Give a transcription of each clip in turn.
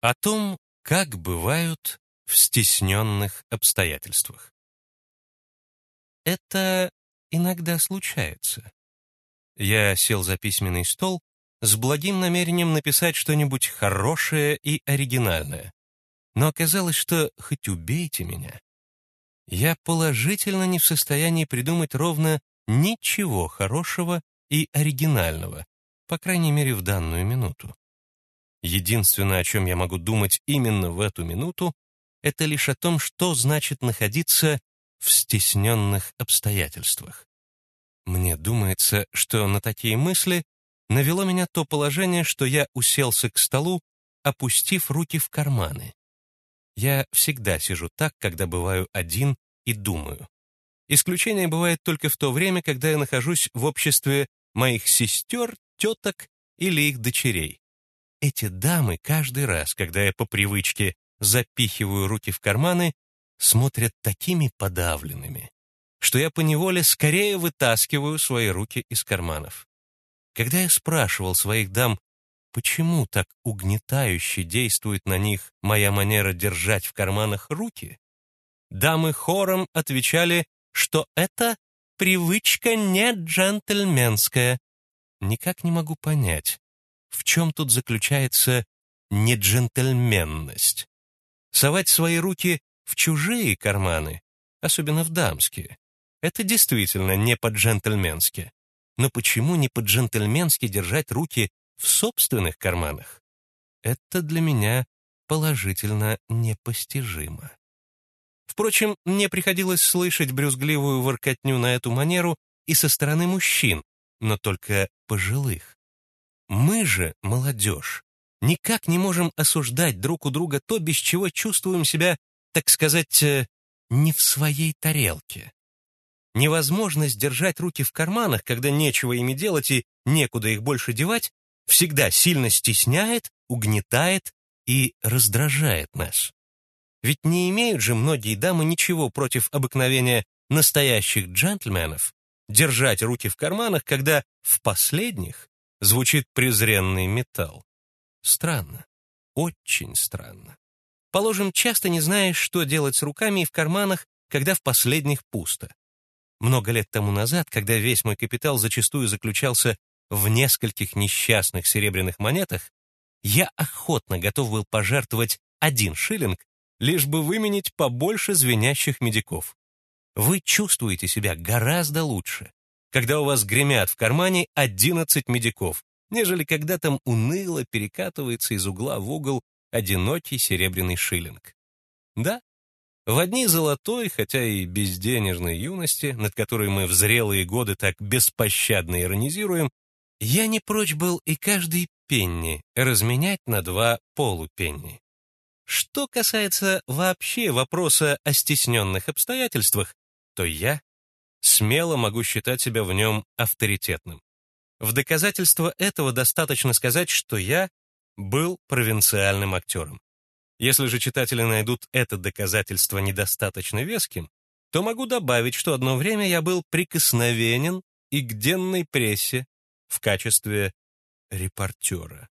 О том, как бывают в стесненных обстоятельствах. Это иногда случается. Я сел за письменный стол с благим намерением написать что-нибудь хорошее и оригинальное. Но оказалось, что хоть убейте меня, я положительно не в состоянии придумать ровно ничего хорошего и оригинального, по крайней мере, в данную минуту. Единственное, о чем я могу думать именно в эту минуту, это лишь о том, что значит находиться в стесненных обстоятельствах. Мне думается, что на такие мысли навело меня то положение, что я уселся к столу, опустив руки в карманы. Я всегда сижу так, когда бываю один и думаю. Исключение бывает только в то время, когда я нахожусь в обществе моих сестер, теток или их дочерей. Эти дамы каждый раз, когда я по привычке запихиваю руки в карманы, смотрят такими подавленными, что я поневоле скорее вытаскиваю свои руки из карманов. Когда я спрашивал своих дам, почему так угнетающе действует на них моя манера держать в карманах руки, дамы хором отвечали, что это привычка не джентльменская. Никак не могу понять, в чем тут заключается неджентльменность. Совать свои руки в чужие карманы, особенно в дамские, это действительно не по-джентльменски. Но почему не по-джентльменски держать руки в собственных карманах? Это для меня положительно непостижимо. Впрочем, мне приходилось слышать брюзгливую воркотню на эту манеру и со стороны мужчин, но только пожилых. Мы же, молодежь, никак не можем осуждать друг у друга то, без чего чувствуем себя, так сказать, э, не в своей тарелке. Невозможность держать руки в карманах, когда нечего ими делать и некуда их больше девать, всегда сильно стесняет, угнетает и раздражает нас. Ведь не имеют же многие дамы ничего против обыкновения настоящих джентльменов держать руки в карманах, когда в последних звучит презренный металл. Странно, очень странно. Положим, часто не знаешь, что делать с руками и в карманах, когда в последних пусто. Много лет тому назад, когда весь мой капитал зачастую заключался в нескольких несчастных серебряных монетах, я охотно готов был пожертвовать один шиллинг, лишь бы выменить побольше звенящих медиков. Вы чувствуете себя гораздо лучше, когда у вас гремят в кармане 11 медиков, нежели когда там уныло перекатывается из угла в угол одинокий серебряный шиллинг. Да, в одни золотой, хотя и безденежной юности, над которой мы в зрелые годы так беспощадно иронизируем, я не прочь был и каждый пенни разменять на два полупенни. Что касается вообще вопроса о стесненных обстоятельствах, то я смело могу считать себя в нем авторитетным. В доказательство этого достаточно сказать, что я был провинциальным актером. Если же читатели найдут это доказательство недостаточно веским, то могу добавить, что одно время я был прикосновенен и к денной прессе в качестве репортера.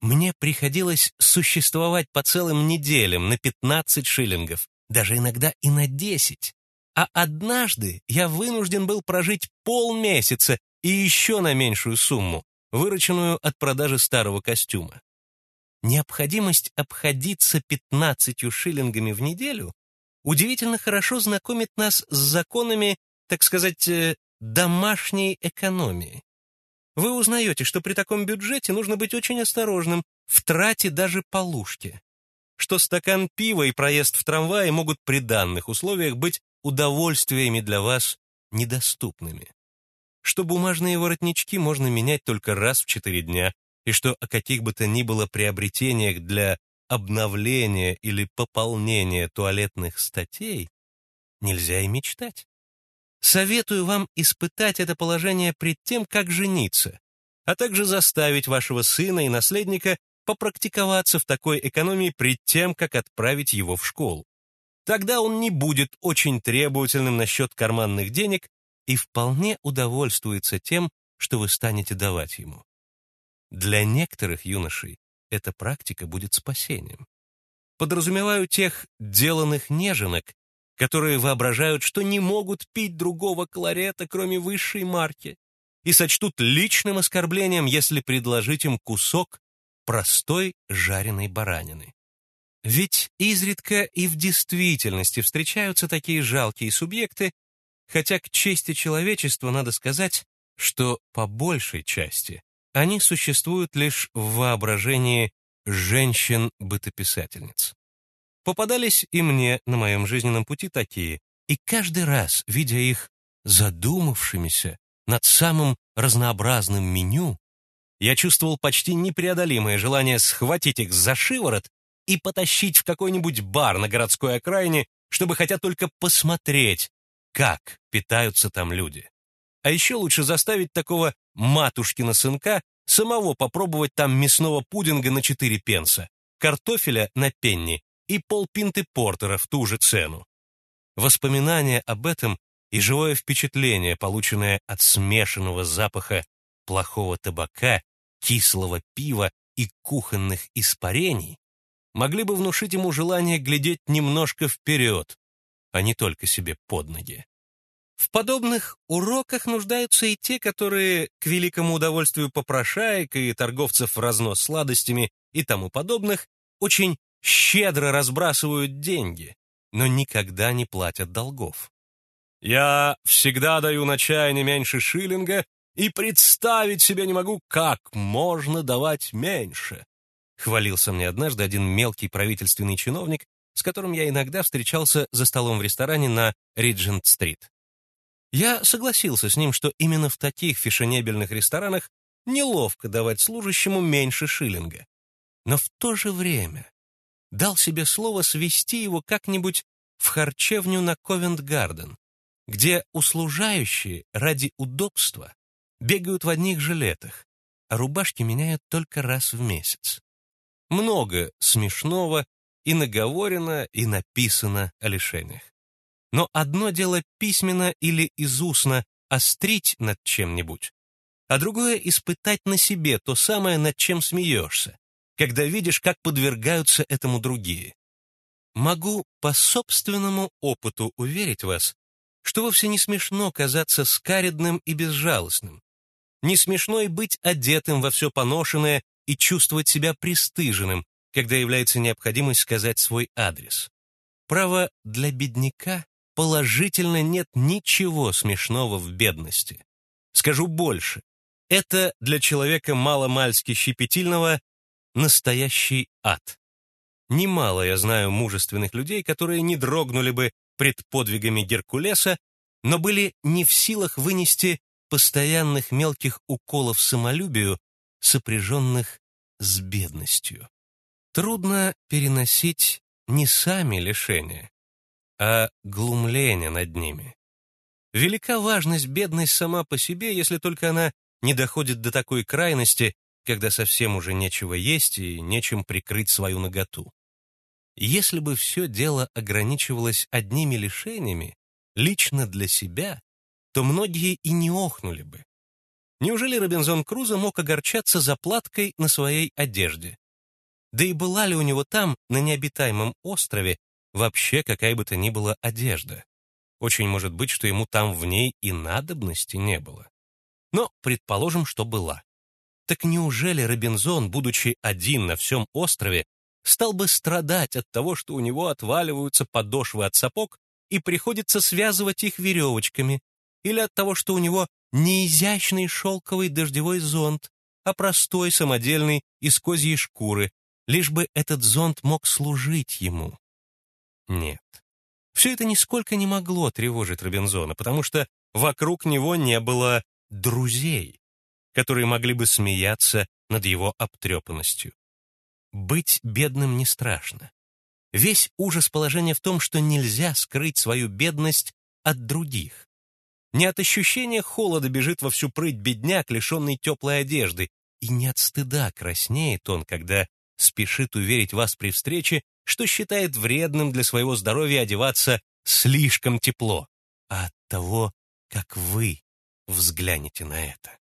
Мне приходилось существовать по целым неделям на 15 шиллингов, даже иногда и на 10. А однажды я вынужден был прожить полмесяца и еще на меньшую сумму, вырученную от продажи старого костюма. Необходимость обходиться 15 шиллингами в неделю удивительно хорошо знакомит нас с законами, так сказать, э, домашней экономии вы узнаете, что при таком бюджете нужно быть очень осторожным в трате даже полушки, что стакан пива и проезд в трамвае могут при данных условиях быть удовольствиями для вас недоступными, что бумажные воротнички можно менять только раз в четыре дня, и что о каких бы то ни было приобретениях для обновления или пополнения туалетных статей нельзя и мечтать. Советую вам испытать это положение пред тем, как жениться, а также заставить вашего сына и наследника попрактиковаться в такой экономии пред тем, как отправить его в школу. Тогда он не будет очень требовательным насчет карманных денег и вполне удовольствуется тем, что вы станете давать ему. Для некоторых юношей эта практика будет спасением. Подразумеваю тех деланных неженок, которые воображают, что не могут пить другого кларета, кроме высшей марки, и сочтут личным оскорблением, если предложить им кусок простой жареной баранины. Ведь изредка и в действительности встречаются такие жалкие субъекты, хотя к чести человечества надо сказать, что по большей части они существуют лишь в воображении женщин-бытописательниц. Попадались и мне на моем жизненном пути такие, и каждый раз, видя их задумавшимися над самым разнообразным меню, я чувствовал почти непреодолимое желание схватить их за шиворот и потащить в какой-нибудь бар на городской окраине, чтобы хотя только посмотреть, как питаются там люди. А еще лучше заставить такого матушкина сынка самого попробовать там мясного пудинга на 4 пенса, картофеля на пенни и полпинты портера в ту же цену. Воспоминания об этом и живое впечатление, полученное от смешанного запаха плохого табака, кислого пива и кухонных испарений, могли бы внушить ему желание глядеть немножко вперед, а не только себе под ноги. В подобных уроках нуждаются и те, которые, к великому удовольствию попрошаек и торговцев в разнос сладостями и тому подобных, очень щедро разбрасывают деньги, но никогда не платят долгов. Я всегда даю на чай не меньше шиллинга и представить себе не могу, как можно давать меньше. Хвалился мне однажды один мелкий правительственный чиновник, с которым я иногда встречался за столом в ресторане на Риджент-стрит. Я согласился с ним, что именно в таких фешенебельных ресторанах неловко давать служащему меньше шиллинга. Но в то же время дал себе слово свести его как-нибудь в харчевню на Ковент-Гарден, где услужающие ради удобства бегают в одних жилетах, а рубашки меняют только раз в месяц. Много смешного и наговорено, и написано о лишениях. Но одно дело письменно или изустно острить над чем-нибудь, а другое — испытать на себе то самое, над чем смеешься, когда видишь, как подвергаются этому другие. Могу по собственному опыту уверить вас, что вовсе не смешно казаться скаредным и безжалостным. Не смешно и быть одетым во все поношенное и чувствовать себя пристыженным, когда является необходимость сказать свой адрес. Право, для бедняка положительно нет ничего смешного в бедности. Скажу больше. Это для человека маломальски щепетильного настоящий ад. Немало я знаю мужественных людей, которые не дрогнули бы пред подвигами Геркулеса, но были не в силах вынести постоянных мелких уколов самолюбию, сопряженных с бедностью. Трудно переносить не сами лишения, а глумление над ними. Велика важность бедность сама по себе, если только она не доходит до такой крайности, когда совсем уже нечего есть и нечем прикрыть свою наготу. Если бы все дело ограничивалось одними лишениями, лично для себя, то многие и не охнули бы. Неужели Робинзон Крузо мог огорчаться заплаткой на своей одежде? Да и была ли у него там, на необитаемом острове, вообще какая бы то ни была одежда. Очень может быть, что ему там в ней и надобности не было. Но предположим, что была. Так неужели Робинзон, будучи один на всем острове, стал бы страдать от того, что у него отваливаются подошвы от сапог и приходится связывать их веревочками, или от того, что у него не изящный шелковый дождевой зонт, а простой самодельный из козьей шкуры, лишь бы этот зонт мог служить ему. Нет. Все это нисколько не могло тревожить Робинзона, потому что вокруг него не было друзей, которые могли бы смеяться над его обтрепанностью. Быть бедным не страшно. Весь ужас положения в том, что нельзя скрыть свою бедность от других. Не от ощущения холода бежит во всю прыть бедняк, лишенный теплой одежды, и не от стыда краснеет он, когда спешит уверить вас при встрече, что считает вредным для своего здоровья одеваться слишком тепло, а от того, как вы взглянете на это.